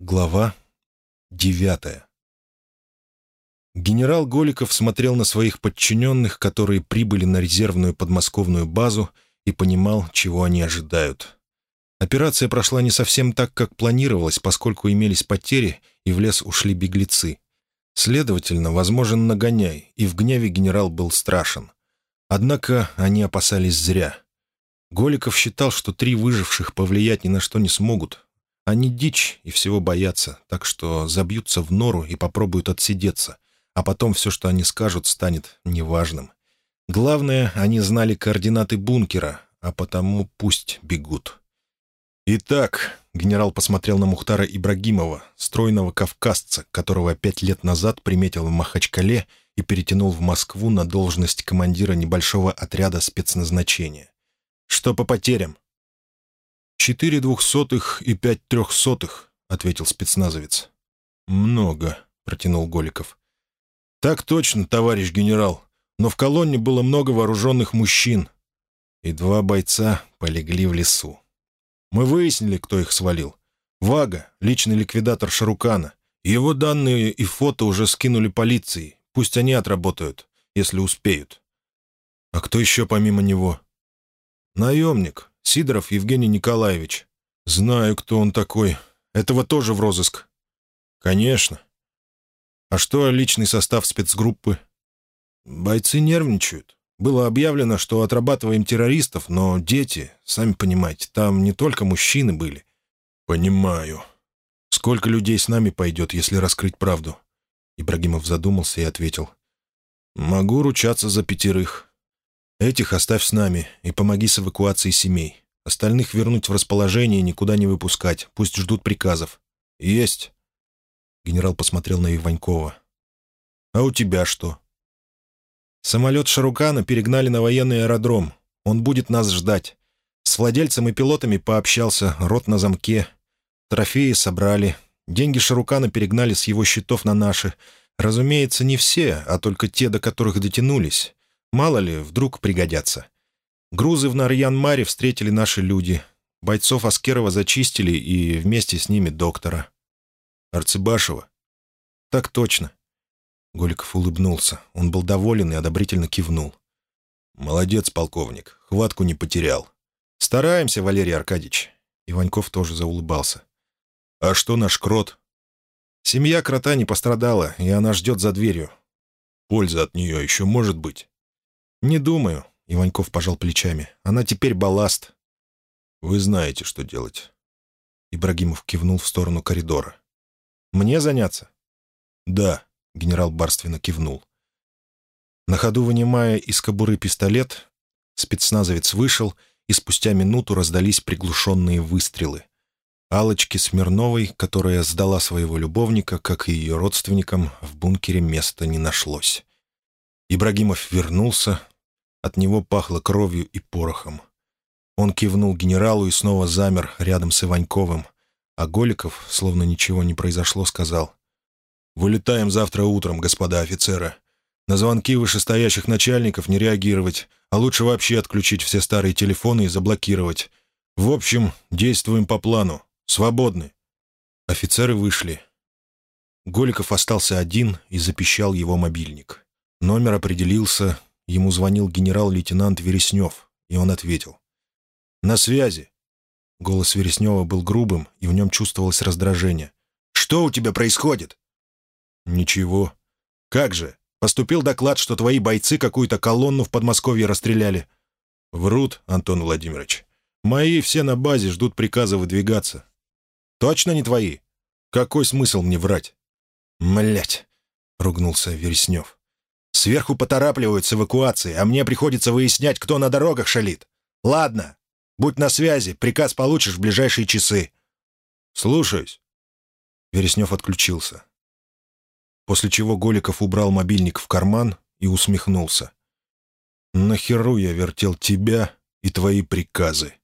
Глава девятая Генерал Голиков смотрел на своих подчиненных, которые прибыли на резервную подмосковную базу, и понимал, чего они ожидают. Операция прошла не совсем так, как планировалось, поскольку имелись потери, и в лес ушли беглецы. Следовательно, возможен нагоняй, и в гневе генерал был страшен. Однако они опасались зря. Голиков считал, что три выживших повлиять ни на что не смогут, они дичь и всего боятся, так что забьются в нору и попробуют отсидеться, а потом все, что они скажут, станет неважным. Главное, они знали координаты бункера, а потому пусть бегут. «Итак», — генерал посмотрел на Мухтара Ибрагимова, стройного кавказца, которого пять лет назад приметил в Махачкале и перетянул в Москву на должность командира небольшого отряда спецназначения. «Что по потерям?» «Четыре двухсотых и пять трехсотых», — ответил спецназовец. «Много», — протянул Голиков. «Так точно, товарищ генерал. Но в колонне было много вооруженных мужчин. И два бойца полегли в лесу. Мы выяснили, кто их свалил. Вага, личный ликвидатор Шарукана. Его данные и фото уже скинули полиции. Пусть они отработают, если успеют. А кто еще помимо него? Наемник, Сидоров Евгений Николаевич. Знаю, кто он такой. Этого тоже в розыск. Конечно. А что личный состав спецгруппы? Бойцы нервничают. Было объявлено, что отрабатываем террористов, но дети, сами понимаете, там не только мужчины были. Понимаю. Сколько людей с нами пойдет, если раскрыть правду? Ибрагимов задумался и ответил. Могу ручаться за пятерых. Этих оставь с нами и помоги с эвакуацией семей. Остальных вернуть в расположение и никуда не выпускать. Пусть ждут приказов. Есть. Генерал посмотрел на Иванькова. А у тебя что? Самолет Шарукана перегнали на военный аэродром. Он будет нас ждать. С владельцем и пилотами пообщался, рот на замке. Трофеи собрали. Деньги Шарукана перегнали с его счетов на наши. Разумеется, не все, а только те, до которых дотянулись. Мало ли, вдруг пригодятся. Грузы в Нарьян-Маре встретили наши люди. Бойцов Аскерова зачистили и вместе с ними доктора. Арцебашева? Так точно. Голиков улыбнулся. Он был доволен и одобрительно кивнул. «Молодец, полковник. Хватку не потерял. Стараемся, Валерий Аркадьевич». Иваньков тоже заулыбался. «А что наш крот?» «Семья крота не пострадала, и она ждет за дверью. Польза от нее еще может быть?» «Не думаю», — Иваньков пожал плечами. «Она теперь балласт». «Вы знаете, что делать». Ибрагимов кивнул в сторону коридора. «Мне заняться?» «Да», — генерал барственно кивнул. На ходу вынимая из кобуры пистолет, спецназовец вышел, и спустя минуту раздались приглушенные выстрелы. Алочке Смирновой, которая сдала своего любовника, как и ее родственникам, в бункере места не нашлось. Ибрагимов вернулся. От него пахло кровью и порохом. Он кивнул генералу и снова замер рядом с Иваньковым. А Голиков, словно ничего не произошло, сказал. «Вылетаем завтра утром, господа офицеры. На звонки вышестоящих начальников не реагировать, а лучше вообще отключить все старые телефоны и заблокировать. В общем, действуем по плану. Свободны». Офицеры вышли. Голиков остался один и запищал его мобильник. Номер определился, ему звонил генерал-лейтенант Вереснев, и он ответил. «На связи». Голос Вереснева был грубым, и в нем чувствовалось раздражение. «Что у тебя происходит?» «Ничего». «Как же? Поступил доклад, что твои бойцы какую-то колонну в Подмосковье расстреляли». «Врут, Антон Владимирович. Мои все на базе ждут приказа выдвигаться». «Точно не твои? Какой смысл мне врать?» «Млять!» — ругнулся Вереснев. Сверху поторапливают с эвакуацией, а мне приходится выяснять, кто на дорогах шалит. Ладно, будь на связи, приказ получишь в ближайшие часы». «Слушаюсь». Вереснев отключился. После чего Голиков убрал мобильник в карман и усмехнулся. «Нахеру я вертел тебя и твои приказы?»